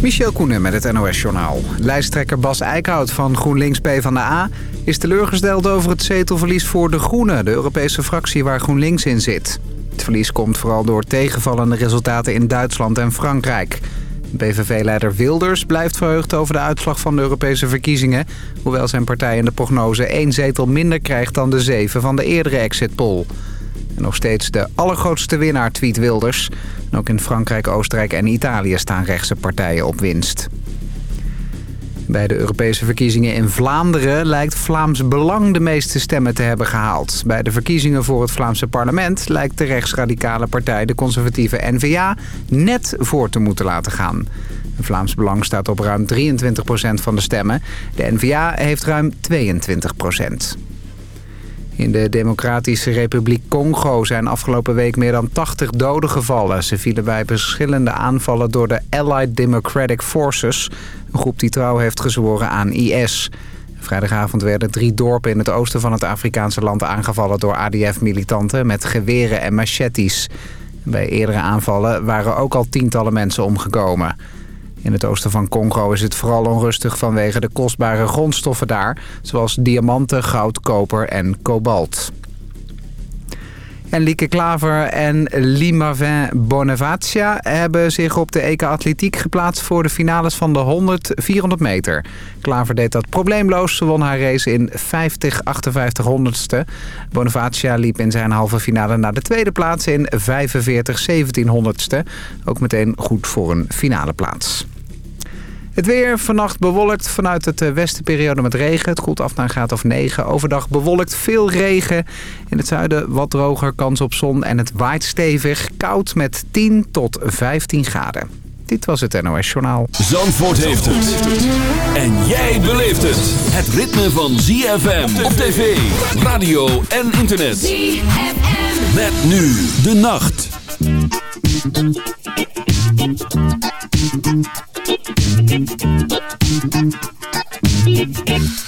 Michel Koenen met het NOS-journaal. Lijsttrekker Bas Eickhout van GroenLinks PvdA is teleurgesteld over het zetelverlies voor De Groenen... de Europese fractie waar GroenLinks in zit. Het verlies komt vooral door tegenvallende resultaten in Duitsland en Frankrijk. BVV-leider Wilders blijft verheugd over de uitslag van de Europese verkiezingen... hoewel zijn partij in de prognose één zetel minder krijgt dan de zeven van de eerdere exit poll. Nog steeds de allergrootste winnaar, tweet Wilders. Ook in Frankrijk, Oostenrijk en Italië staan rechtse partijen op winst. Bij de Europese verkiezingen in Vlaanderen lijkt Vlaams Belang de meeste stemmen te hebben gehaald. Bij de verkiezingen voor het Vlaamse parlement lijkt de rechtsradicale partij de conservatieve N-VA net voor te moeten laten gaan. Vlaams Belang staat op ruim 23% van de stemmen. De N-VA heeft ruim 22%. In de Democratische Republiek Congo zijn afgelopen week meer dan 80 doden gevallen. Ze vielen bij verschillende aanvallen door de Allied Democratic Forces. Een groep die trouw heeft gezworen aan IS. Vrijdagavond werden drie dorpen in het oosten van het Afrikaanse land aangevallen door ADF-militanten met geweren en machetes. Bij eerdere aanvallen waren ook al tientallen mensen omgekomen. In het oosten van Congo is het vooral onrustig vanwege de kostbare grondstoffen daar... zoals diamanten, goud, koper en kobalt. En Lieke Klaver en Limavin Bonavacia hebben zich op de EK Atletiek geplaatst voor de finales van de 100, 400 meter. Klaver deed dat probleemloos. Ze won haar race in 50, 58 honderdste. Bonavacia liep in zijn halve finale naar de tweede plaats in 45, 17 honderdste. Ook meteen goed voor een finale plaats. Het weer vannacht bewolkt vanuit het eh, westenperiode met regen. Het koelt af naar een graad of 9. Overdag bewolkt veel regen. In het zuiden wat droger, kans op zon en het waait stevig. Koud met 10 tot 15 graden. Dit was het NOS Journaal. Zandvoort heeft het. En jij beleeft het. Het ritme van ZFM op tv, radio en internet. ZFM. Met nu de nacht. Thank you.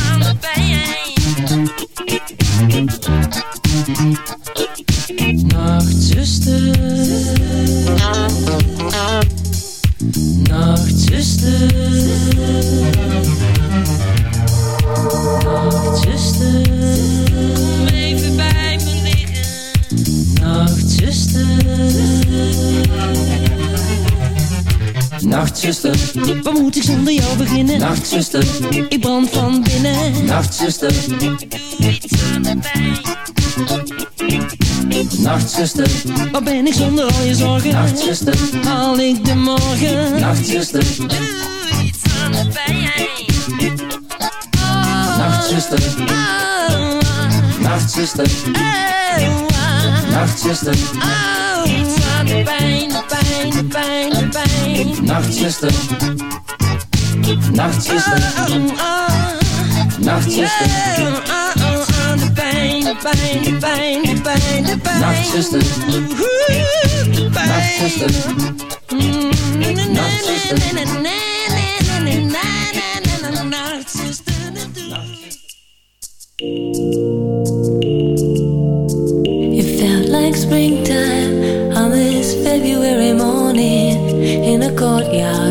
Nachtzuster, ik brand van binnen. Nachtzuster, doe iets aan de pijn. Nachtzuster, wat ben ik zonder al je zorgen? Nachtzuster, haal ik de morgen? Nachtzuster, doe iets aan de pijn. Nachtzuster, oh. Nachtzuster, hey, oh. Nachtzuster, oh. iets aan de pijn, de pijn, de pijn, de pijn. Nachtzuster. It felt like springtime on this February morning in a courtyard.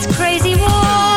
It's crazy world.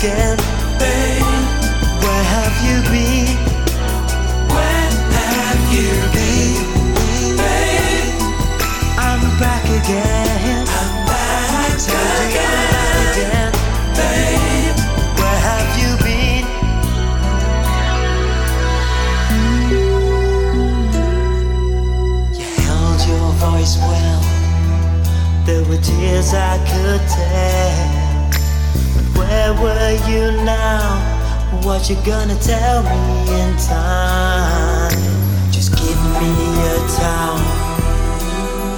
again. Babe, where have you been? Where have you been? Babe, I'm back again. I'm back again. I'm again. Where have you been? You held your voice well. There were tears I you now? What you gonna tell me in time? Just give me a towel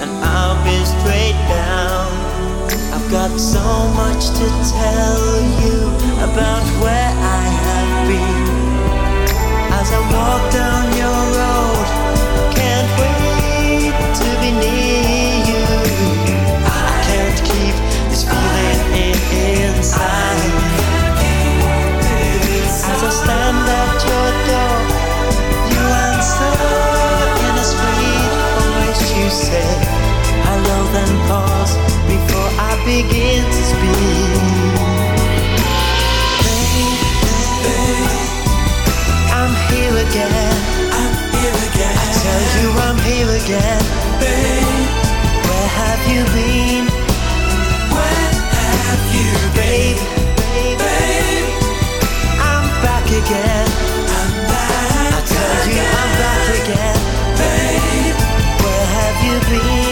and I'll be straight down. I've got so much to tell you about where I have been. As I walk down your road, I can't wait to be near you. I can't keep this feeling inside. Say hello, then pause before I begin to speak. Babe, I'm here again. I'm here again. I tell you I'm here again. Babe, where have you been? Where have you been? Babe, babe, I'm back again. see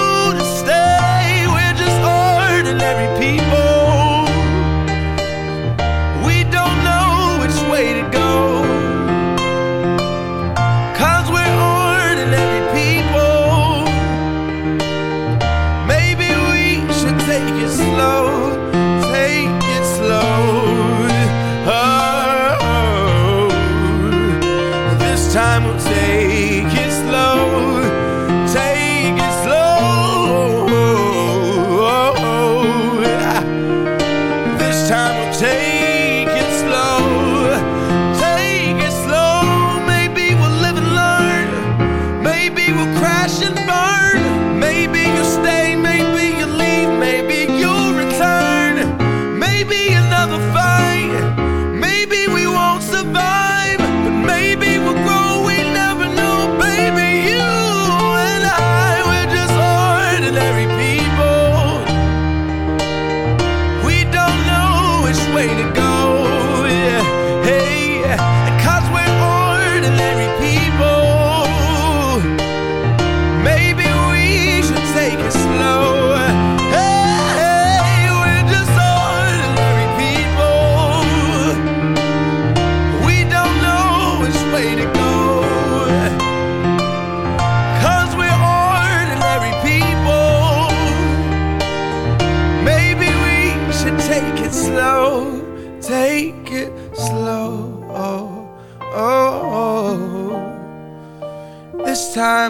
ordinary people.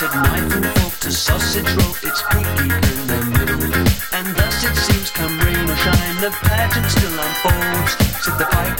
melted knife and fork to sausage roll. It's cooking in the middle. And thus it seems, come rain or shine, the pageant still unfolds. Said the pike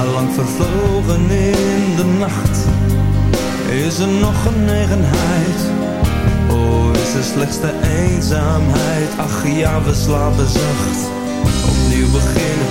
allang vervlogen in de nacht. Is er nog genegenheid? Oh, is er slechts de eenzaamheid? Ach ja, we slapen zacht. Opnieuw beginnen,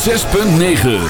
6.9